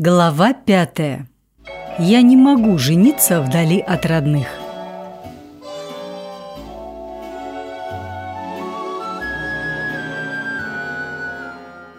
Глава пятая. Я не могу жениться вдали от родных.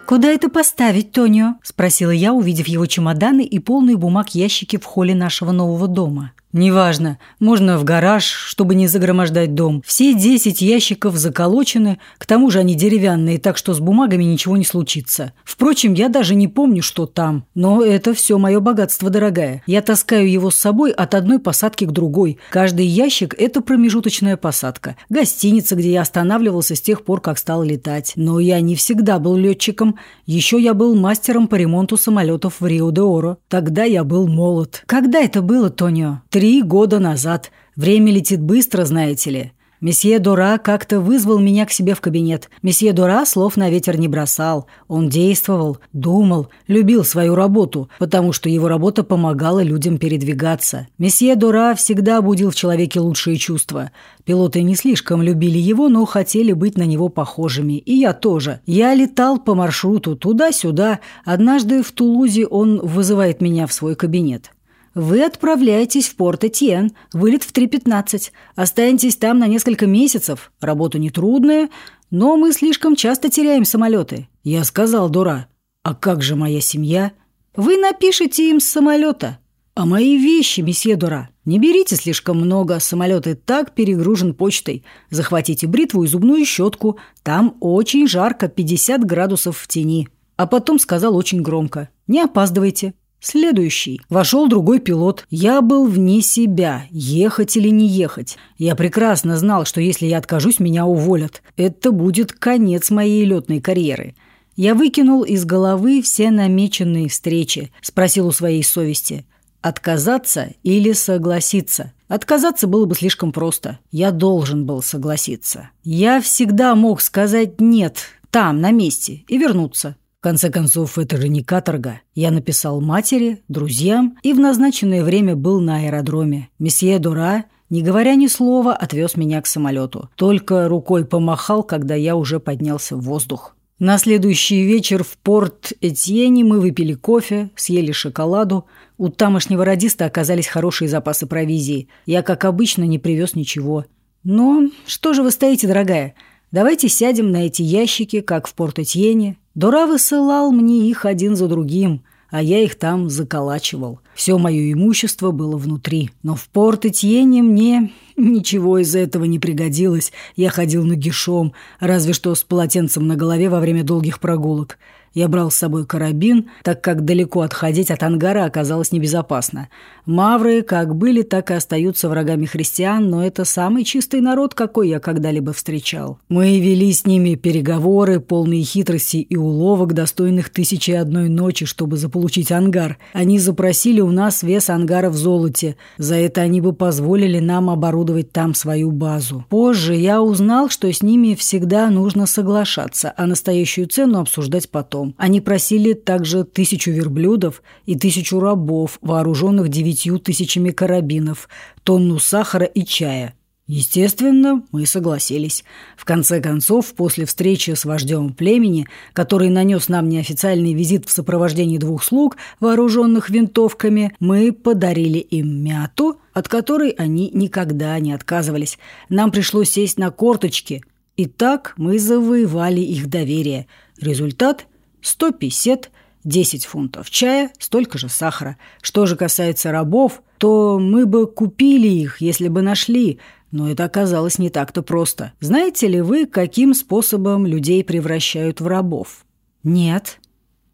«Куда это поставить, Тонио?» – спросила я, увидев его чемоданы и полные бумаг ящики в холле нашего нового дома. «Неважно. Можно в гараж, чтобы не загромождать дом. Все десять ящиков заколочены, к тому же они деревянные, так что с бумагами ничего не случится. Впрочем, я даже не помню, что там. Но это все мое богатство, дорогая. Я таскаю его с собой от одной посадки к другой. Каждый ящик – это промежуточная посадка. Гостиница, где я останавливался с тех пор, как стал летать. Но я не всегда был летчиком. Еще я был мастером по ремонту самолетов в Рио-де-Оро. Тогда я был молод. Когда это было, Тонио? Три года назад. Время летит быстро, знаете ли. Месье Дора как-то вызвал меня к себе в кабинет. Месье Дора слов на ветер не бросал. Он действовал, думал, любил свою работу, потому что его работа помогала людям передвигаться. Месье Дора всегда будил в человеке лучшие чувства. Пилоты не слишком любили его, но хотели быть на него похожими. И я тоже. Я летал по маршруту туда-сюда. Однажды в Тулузе он вызывает меня в свой кабинет. Вы отправляетесь в Порт-Этьен, вылет в 3.15. Останетесь там на несколько месяцев. Работа нетрудная, но мы слишком часто теряем самолеты. Я сказал, дура. А как же моя семья? Вы напишите им с самолета. А мои вещи, месье Дура. Не берите слишком много, самолет и так перегружен почтой. Захватите бритву и зубную щетку. Там очень жарко, 50 градусов в тени. А потом сказал очень громко. Не опаздывайте. Следующий. Вошел другой пилот. Я был вне себя, ехать или не ехать. Я прекрасно знал, что если я откажусь, меня уволят. Это будет конец моей летной карьеры. Я выкинул из головы все намеченные встречи. Спросил у своей совести. Отказаться или согласиться? Отказаться было бы слишком просто. Я должен был согласиться. Я всегда мог сказать «нет» там, на месте, и вернуться. В конце концов, это же не каторга. Я написал матери, друзьям и в назначенное время был на аэродроме. Месье Дура, не говоря ни слова, отвез меня к самолету. Только рукой помахал, когда я уже поднялся в воздух. На следующий вечер в порт Этьене мы выпили кофе, съели шоколаду. У тамошнего радиста оказались хорошие запасы провизии. Я, как обычно, не привез ничего. Но что же вы стоите, дорогая? Давайте сядем на эти ящики, как в порт Этьене, Дора высылал мне их один за другим, а я их там заколачивал. Все мое имущество было внутри. Но в Порт-Этьене мне ничего из этого не пригодилось. Я ходил нагишом, разве что с полотенцем на голове во время долгих прогулок. Я брал с собой карабин, так как далеко отходить от ангара оказалось небезопасно. Мавры как были, так и остаются врагами христиан, но это самый чистый народ, какой я когда-либо встречал. Мы вели с ними переговоры, полные хитрости и уловок, достойных тысячи одной ночи, чтобы заполучить ангар. Они запросили у нас вес ангара в золоте. За это они бы позволили нам оборудовать там свою базу. Позже я узнал, что с ними всегда нужно соглашаться, а настоящую цену обсуждать потом потом. Они просили также тысячу верблюдов и тысячу рабов, вооруженных девятью тысячами карабинов, тонну сахара и чая. Естественно, мы согласились. В конце концов, после встречи с вождем племени, который нанес нам неофициальный визит в сопровождении двух слуг, вооруженных винтовками, мы подарили им мяту, от которой они никогда не отказывались. Нам пришлось сесть на корточки. И так мы завоевали их доверие. Результат 150, 10 фунтов чая, столько же сахара. Что же касается рабов, то мы бы купили их, если бы нашли, но это оказалось не так-то просто. Знаете ли вы, каким способом людей превращают в рабов? Нет.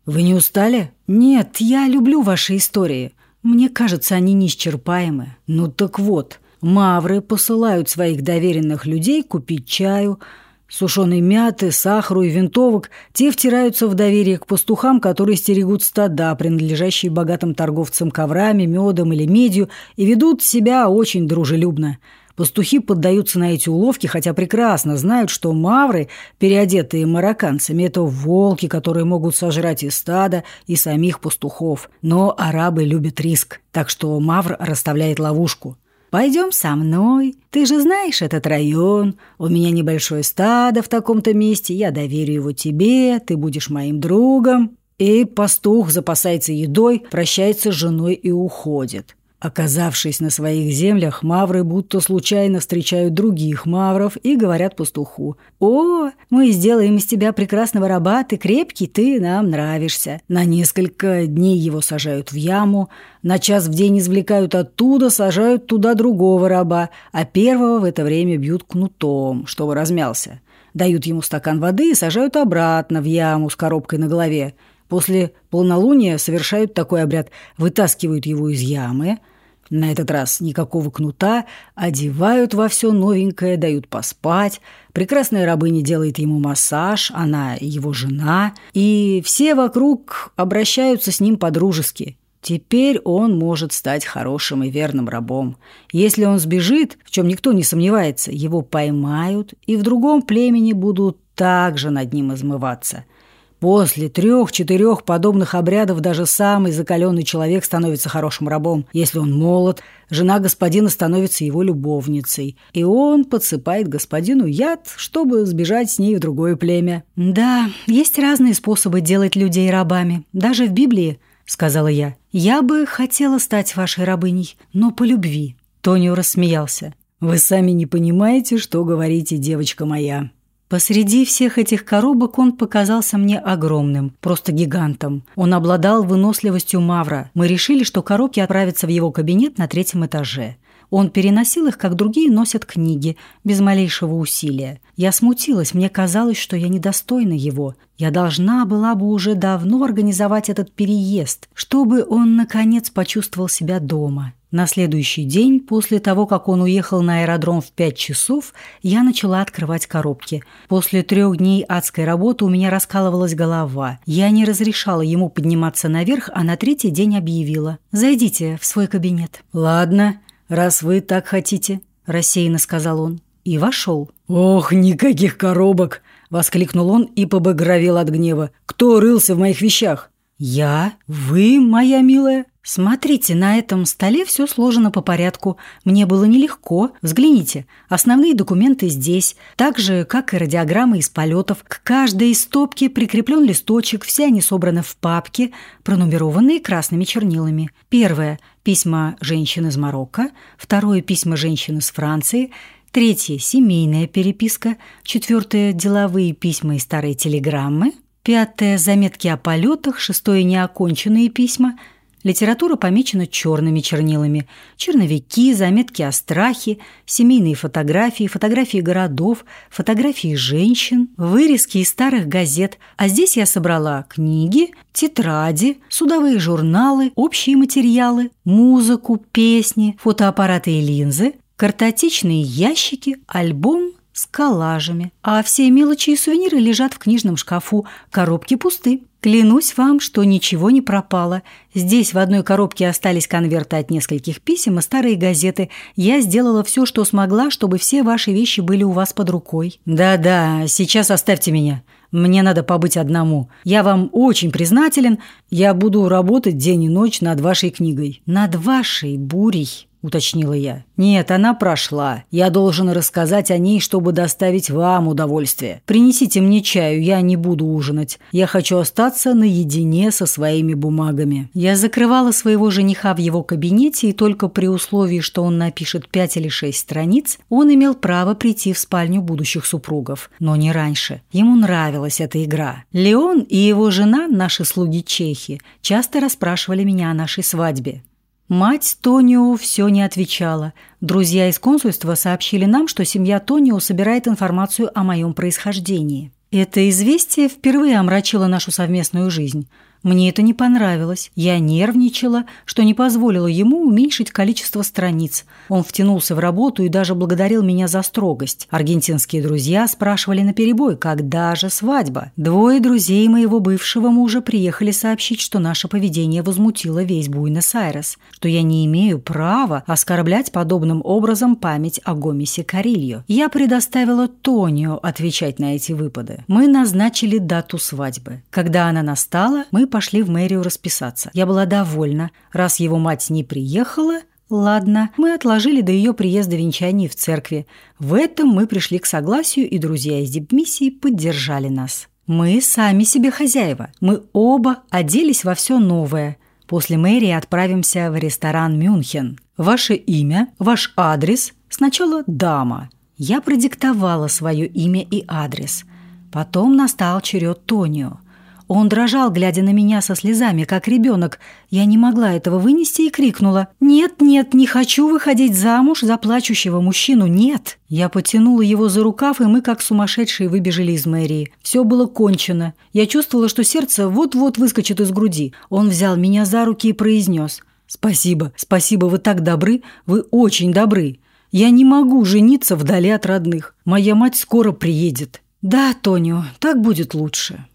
Вы не устали? Нет, я люблю ваши истории. Мне кажется, они неисчерпаемы. Ну так вот, мавры посылают своих доверенных людей купить чаю – Сушеной мяты, сахару и винтовок те втираются в доверие к пастухам, которые стерегут стада, принадлежащие богатым торговцам коврами, медом или медью, и ведут себя очень дружелюбно. Пастухи поддаются на эти уловки, хотя прекрасно знают, что мавры, переодетые марокканцами, это волки, которые могут сожрать и стада, и самих пастухов. Но арабы любят риск, так что мавр расставляет ловушку. Пойдем со мной. Ты же знаешь этот район. У меня небольшое стадо в таком-то месте. Я доверю его тебе. Ты будешь моим другом. И пастух запасается едой, прощается с женой и уходит. Оказавшись на своих землях, мавры будто случайно встречают других мавров и говорят пастуху «О, мы сделаем из тебя прекрасного раба, ты крепкий, ты нам нравишься». На несколько дней его сажают в яму, на час в день извлекают оттуда, сажают туда другого раба, а первого в это время бьют кнутом, чтобы размялся. Дают ему стакан воды и сажают обратно в яму с коробкой на голове. После полнолуния совершают такой обряд, вытаскивают его из ямы – на этот раз никакого кнута, одевают во все новенькое, дают поспать. Прекрасная рабыня делает ему массаж, она его жена, и все вокруг обращаются с ним по-дружески. Теперь он может стать хорошим и верным рабом. Если он сбежит, в чем никто не сомневается, его поймают и в другом племени будут также над ним измываться – После трех-четырех подобных обрядов даже самый закаленный человек становится хорошим рабом. Если он молод, жена господина становится его любовницей. И он подсыпает господину яд, чтобы сбежать с ней в другое племя. «Да, есть разные способы делать людей рабами. Даже в Библии», — сказала я. «Я бы хотела стать вашей рабыней, но по любви». Тонио рассмеялся. «Вы сами не понимаете, что говорите, девочка моя. Посреди всех этих коробок он показался мне огромным, просто гигантом. Он обладал выносливостью мавра. Мы решили, что коробки отправятся в его кабинет на третьем этаже. Он переносил их, как другие носят книги, без малейшего усилия. Я смутилась, мне казалось, что я недостойна его. Я должна была бы уже давно организовать этот переезд, чтобы он, наконец, почувствовал себя дома. На следующий день, после того, как он уехал на аэродром в пять часов, я начала открывать коробки. После трех дней адской работы у меня раскалывалась голова. Я не разрешала ему подниматься наверх, а на третий день объявила. «Зайдите в свой кабинет». «Ладно, раз вы так хотите», – рассеянно сказал он. И вошел. «Ох, никаких коробок!» – воскликнул он и побагровел от гнева. «Кто рылся в моих вещах?» «Я? Вы, моя милая?» «Смотрите, на этом столе все сложено по порядку. Мне было нелегко. Взгляните, основные документы здесь, так же, как и радиограммы из полетов. К каждой из стопки прикреплен листочек, все они собраны в папке, пронумерованные красными чернилами. Первое – письма женщин из Марокко, второе – письма женщин из Франции, третье – семейная переписка, четвертое – деловые письма и старые телеграммы, пятое – заметки о полетах, шестое – неоконченные письма – Литература помечена черными чернилами. Черновики, заметки о страхе, семейные фотографии, фотографии городов, фотографии женщин, вырезки из старых газет. А здесь я собрала книги, тетради, судовые журналы, общие материалы, музыку, песни, фотоаппараты и линзы, картотечные ящики, альбом с коллажами. А все мелочи и сувениры лежат в книжном шкафу, коробки пусты. Клянусь вам, что ничего не пропало. Здесь в одной коробке остались конверты от нескольких писем и старые газеты. Я сделала все, что смогла, чтобы все ваши вещи были у вас под рукой. Да-да, сейчас оставьте меня. Мне надо побыть одному. Я вам очень признателен. Я буду работать день и ночь над вашей книгой. Над вашей бурей уточнила я. «Нет, она прошла. Я должен рассказать о ней, чтобы доставить вам удовольствие. Принесите мне чаю, я не буду ужинать. Я хочу остаться наедине со своими бумагами». Я закрывала своего жениха в его кабинете, и только при условии, что он напишет пять или шесть страниц, он имел право прийти в спальню будущих супругов. Но не раньше. Ему нравилась эта игра. Леон и его жена, наши слуги-чехи, часто расспрашивали меня о нашей свадьбе. Мать Тонио все не отвечала. Друзья из консульства сообщили нам, что семья Тонио собирает информацию о моем происхождении. Это известие впервые омрачило нашу совместную жизнь. Мне это не понравилось. Я нервничала, что не позволило ему уменьшить количество страниц. Он втянулся в работу и даже благодарил меня за строгость. Аргентинские друзья спрашивали наперебой, когда же свадьба. Двое друзей моего бывшего мужа приехали сообщить, что наше поведение возмутило весь Буэнос-Айрес, что я не имею права оскорблять подобным образом память о Гомесе Карильо. Я предоставила Тонио отвечать на эти выпады. Мы назначили дату свадьбы. Когда она настала, мы пошли в мэрию расписаться. Я была довольна. Раз его мать не приехала, Ладно, мы отложили до ее приезда венчание в церкви. В этом мы пришли к согласию, и друзья из дипмиссии поддержали нас. Мы сами себе хозяева. Мы оба оделись во все новое. После мэрии отправимся в ресторан «Мюнхен». Ваше имя, ваш адрес. Сначала дама. Я продиктовала свое имя и адрес. Потом настал черед Тонио. Он дрожал, глядя на меня со слезами, как ребенок. Я не могла этого вынести и крикнула. «Нет, нет, не хочу выходить замуж за плачущего мужчину, нет!» Я потянула его за рукав, и мы, как сумасшедшие, выбежали из мэрии. Все было кончено. Я чувствовала, что сердце вот-вот выскочит из груди. Он взял меня за руки и произнес. «Спасибо, спасибо, вы так добры, вы очень добры. Я не могу жениться вдали от родных. Моя мать скоро приедет». «Да, Тонио, так будет лучше».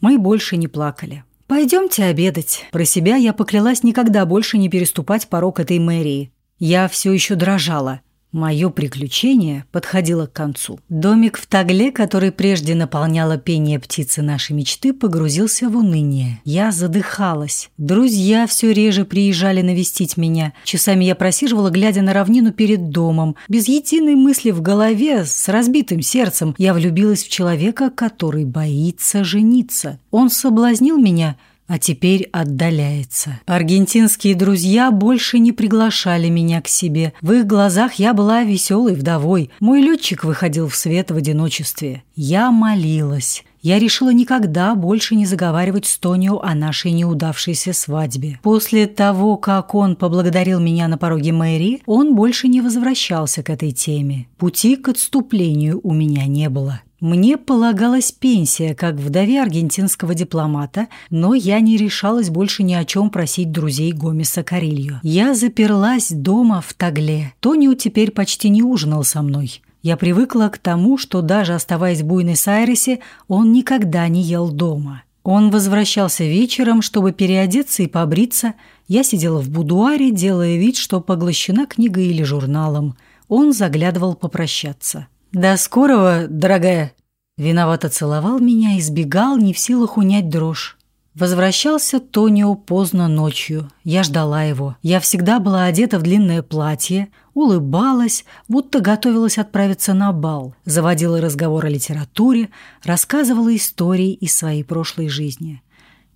Мы больше не плакали. «Пойдемте обедать». Про себя я поклялась никогда больше не переступать порог этой мэрии. Я все еще дрожала. Мое приключение подходило к концу. Домик в Тагле, который прежде наполняло пение птицы нашей мечты, погрузился в уныние. Я задыхалась. Друзья все реже приезжали навестить меня. Часами я просиживала, глядя на равнину перед домом. Без единой мысли в голове, с разбитым сердцем, я влюбилась в человека, который боится жениться. Он соблазнил меня – а теперь отдаляется. Аргентинские друзья больше не приглашали меня к себе. В их глазах я была веселой вдовой. Мой летчик выходил в свет в одиночестве. Я молилась. Я решила никогда больше не заговаривать с Тонио о нашей неудавшейся свадьбе. После того, как он поблагодарил меня на пороге мэрии, он больше не возвращался к этой теме. Пути к отступлению у меня не было. Мне полагалась пенсия, как вдове аргентинского дипломата, но я не решалась больше ни о чем просить друзей Гомеса Карильо. Я заперлась дома в Тагле. Тонио теперь почти не ужинал со мной. Я привыкла к тому, что даже оставаясь в Буэнос-Айресе, он никогда не ел дома. Он возвращался вечером, чтобы переодеться и побриться. Я сидела в будуаре, делая вид, что поглощена книгой или журналом. Он заглядывал попрощаться. «До скорого, дорогая!» Виновато целовал меня и сбегал, не в силах унять дрожь. Возвращался Тонио поздно ночью. Я ждала его. Я всегда была одета в длинное платье, улыбалась, будто готовилась отправиться на бал, заводила разговор о литературе, рассказывала истории из своей прошлой жизни.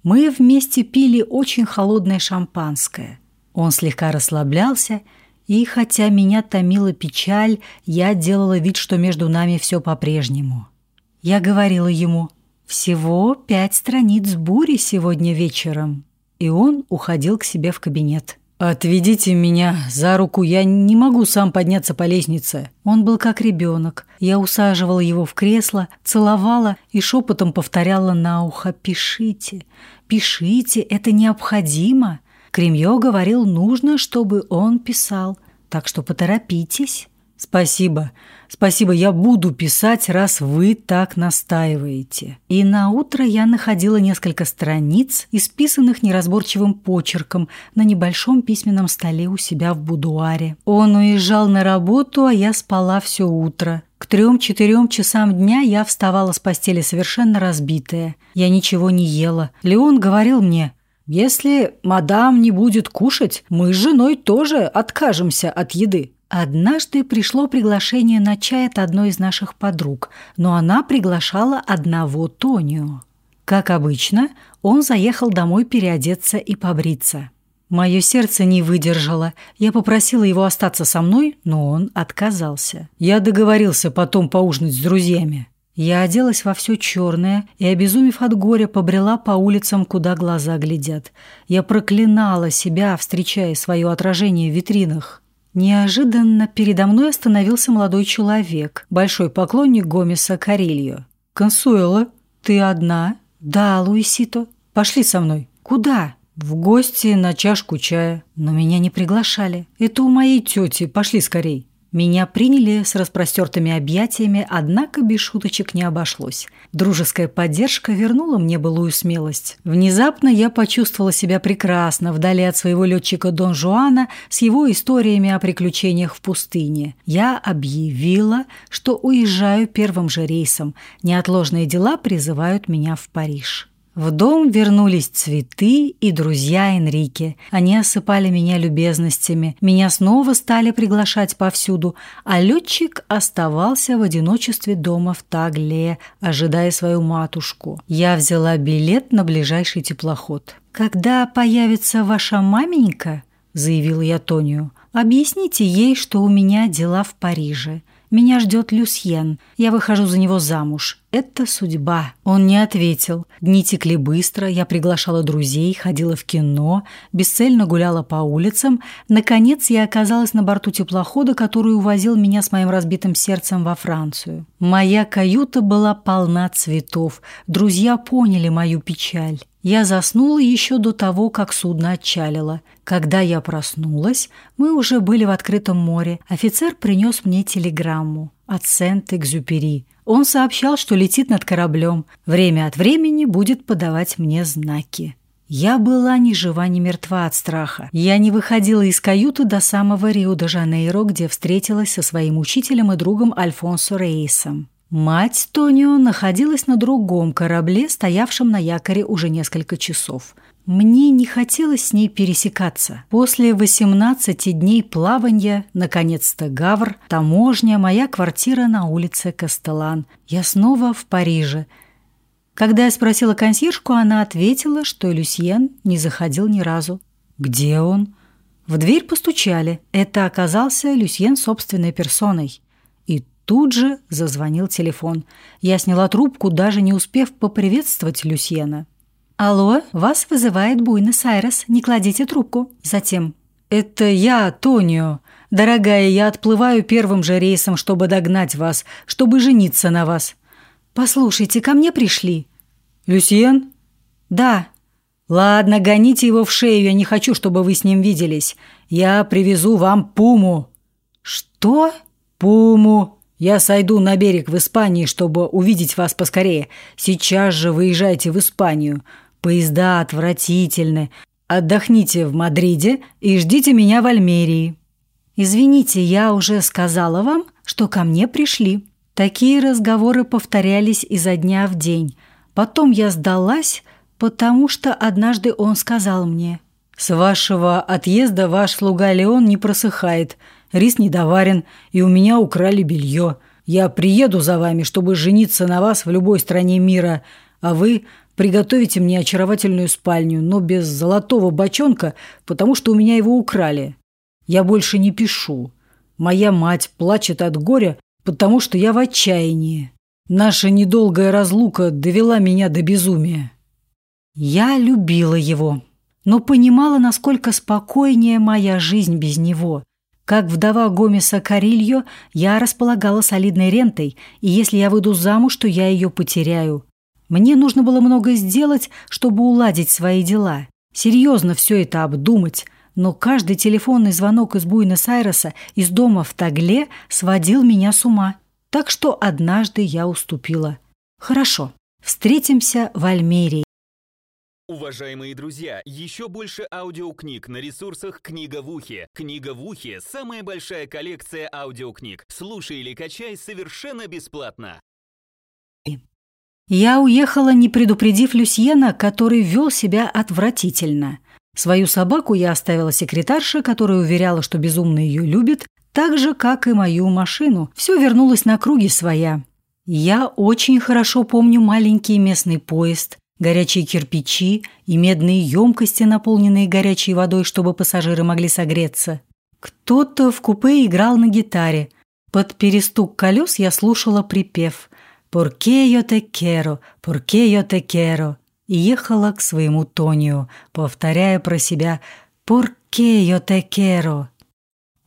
Мы вместе пили очень холодное шампанское. Он слегка расслаблялся и хотя меня томила печаль, я делала вид, что между нами все по-прежнему. Я говорила ему «Всего пять страниц бури сегодня вечером». И он уходил к себе в кабинет. «Отведите меня за руку, я не могу сам подняться по лестнице». Он был как ребенок. Я усаживала его в кресло, целовала и шепотом повторяла на ухо «Пишите, пишите, это необходимо». Кремье говорил, нужно, чтобы он писал. Так что поторопитесь. Спасибо. Спасибо, я буду писать, раз вы так настаиваете. И на утро я находила несколько страниц, исписанных неразборчивым почерком на небольшом письменном столе у себя в будуаре. Он уезжал на работу, а я спала все утро. К трем-четырем часам дня я вставала с постели совершенно разбитая. Я ничего не ела. Леон говорил мне, если мадам не будет кушать, мы с женой тоже откажемся от еды. Однажды пришло приглашение на чай от одной из наших подруг, но она приглашала одного Тонио. Как обычно, он заехал домой переодеться и побриться. Мое сердце не выдержало. Я попросила его остаться со мной, но он отказался. Я договорился потом поужинать с друзьями. Я оделась во все черное и, обезумев от горя, побрела по улицам, куда глаза глядят. Я проклинала себя, встречая свое отражение в витринах. Неожиданно передо мной остановился молодой человек, большой поклонник Гомеса Карильо. «Консуэла, ты одна?» «Да, Луисито. Пошли со мной». «Куда?» «В гости на чашку чая». «Но меня не приглашали». «Это у моей тети. Пошли скорей». Меня приняли с распростертыми объятиями, однако без шуточек не обошлось. Дружеская поддержка вернула мне былую смелость. Внезапно я почувствовала себя прекрасно вдали от своего летчика Дон Жуана с его историями о приключениях в пустыне. Я объявила, что уезжаю первым же рейсом. Неотложные дела призывают меня в Париж. В дом вернулись цветы и друзья Энрике. Они осыпали меня любезностями. Меня снова стали приглашать повсюду, а летчик оставался в одиночестве дома в Тагле, ожидая свою матушку. Я взяла билет на ближайший теплоход. «Когда появится ваша маменька?» – заявил я Тонию. «Объясните ей, что у меня дела в Париже. Меня ждет Люсьен. Я выхожу за него замуж. Это судьба. Он не ответил. Дни текли быстро. Я приглашала друзей, ходила в кино, бесцельно гуляла по улицам. Наконец я оказалась на борту теплохода, который увозил меня с моим разбитым сердцем во Францию. Моя каюта была полна цветов. Друзья поняли мою печаль. Я заснула еще до того, как судно отчалило. Когда я проснулась, мы уже были в открытом море. Офицер принес мне телеграмму от Сент-Экзюпери. Он сообщал, что летит над кораблем. Время от времени будет подавать мне знаки. Я была ни жива, ни мертва от страха. Я не выходила из каюты до самого Рио-де-Жанейро, где встретилась со своим учителем и другом Альфонсо Рейсом. Мать Тонио находилась на другом корабле, стоявшем на якоре уже несколько часов. Мне не хотелось с ней пересекаться. После 18 дней плавания, наконец-то Гавр, таможня, моя квартира на улице Кастелан. Я снова в Париже. Когда я спросила консьержку, она ответила, что Люсьен не заходил ни разу. «Где он?» В дверь постучали. Это оказался Люсьен собственной персоной. Тут же зазвонил телефон. Я сняла трубку, даже не успев поприветствовать Люсьена. «Алло, вас вызывает Буэнос-Айрес. Не кладите трубку». Затем «Это я, Тонио. Дорогая, я отплываю первым же рейсом, чтобы догнать вас, чтобы жениться на вас». «Послушайте, ко мне пришли». «Люсьен?» «Да». «Ладно, гоните его в шею, я не хочу, чтобы вы с ним виделись. Я привезу вам пуму». «Что?» «Пуму. Я сойду на берег в Испании, чтобы увидеть вас поскорее. Сейчас же выезжайте в Испанию. Поезда отвратительны. Отдохните в Мадриде и ждите меня в Альмерии». «Извините, я уже сказала вам, что ко мне пришли». Такие разговоры повторялись изо дня в день. Потом я сдалась, потому что однажды он сказал мне. «С вашего отъезда ваш слуга Леон не просыхает рис недоварен, и у меня украли белье. Я приеду за вами, чтобы жениться на вас в любой стране мира, а вы приготовите мне очаровательную спальню, но без золотого бочонка, потому что у меня его украли. Я больше не пишу. Моя мать плачет от горя, потому что я в отчаянии. Наша недолгая разлука довела меня до безумия. Я любила его, но понимала, насколько спокойнее моя жизнь без него – как вдова Гомеса Карильо, я располагала солидной рентой, и если я выйду замуж, то я ее потеряю. Мне нужно было много сделать, чтобы уладить свои дела. Серьезно все это обдумать. Но каждый телефонный звонок из Буэнос-Айреса, из дома в Тагле, сводил меня с ума. Так что однажды я уступила. Хорошо, встретимся в Альмерии. Уважаемые друзья, еще больше аудиокниг на ресурсах «Книга в ухе». «Книга в ухе» — самая большая коллекция аудиокниг. Слушай или качай совершенно бесплатно. Я уехала, не предупредив Люсьена, который вел себя отвратительно. Свою собаку я оставила секретарше, которая уверяла, что безумно ее любит, так же, как и мою машину. Все вернулось на круги своя. Я очень хорошо помню маленький местный поезд – горячие кирпичи и медные емкости, наполненные горячей водой, чтобы пассажиры могли согреться. Кто-то в купе играл на гитаре. Под перестук колес я слушала припев «Porque yo te quiero, porque yo te quiero» и ехала к своему Тонио, повторяя про себя «Porque yo te quiero».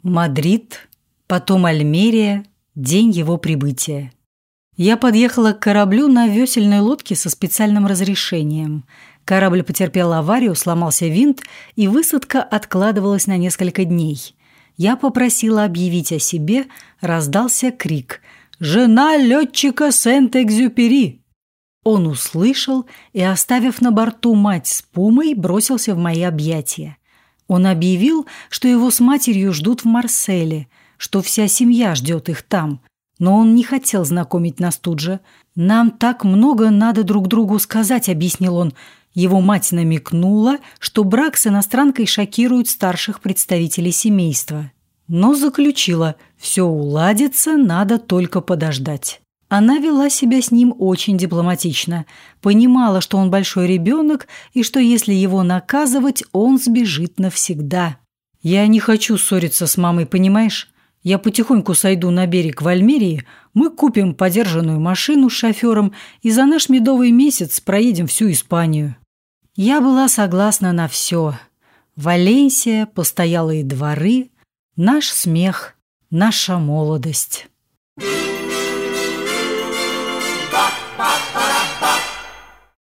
Мадрид, потом Альмерия, день его прибытия. Я подъехала к кораблю на весельной лодке со специальным разрешением. Корабль потерпел аварию, сломался винт, и высадка откладывалась на несколько дней. Я попросила объявить о себе, раздался крик «Жена летчика Сент-Экзюпери!» Он услышал и, оставив на борту мать с Пумой, бросился в мои объятия. Он объявил, что его с матерью ждут в Марселе, что вся семья ждет их там – но он не хотел знакомить нас тут же. «Нам так много надо друг другу сказать», — объяснил он. Его мать намекнула, что брак с иностранкой шокирует старших представителей семейства. Но заключила, все уладится, надо только подождать. Она вела себя с ним очень дипломатично, понимала, что он большой ребенок и что если его наказывать, он сбежит навсегда. «Я не хочу ссориться с мамой, понимаешь? Я потихоньку сойду на берег в Альмерии, мы купим подержанную машину с шофером и за наш медовый месяц проедем всю Испанию». Я была согласна на все. Валенсия, постоялые дворы, наш смех, наша молодость.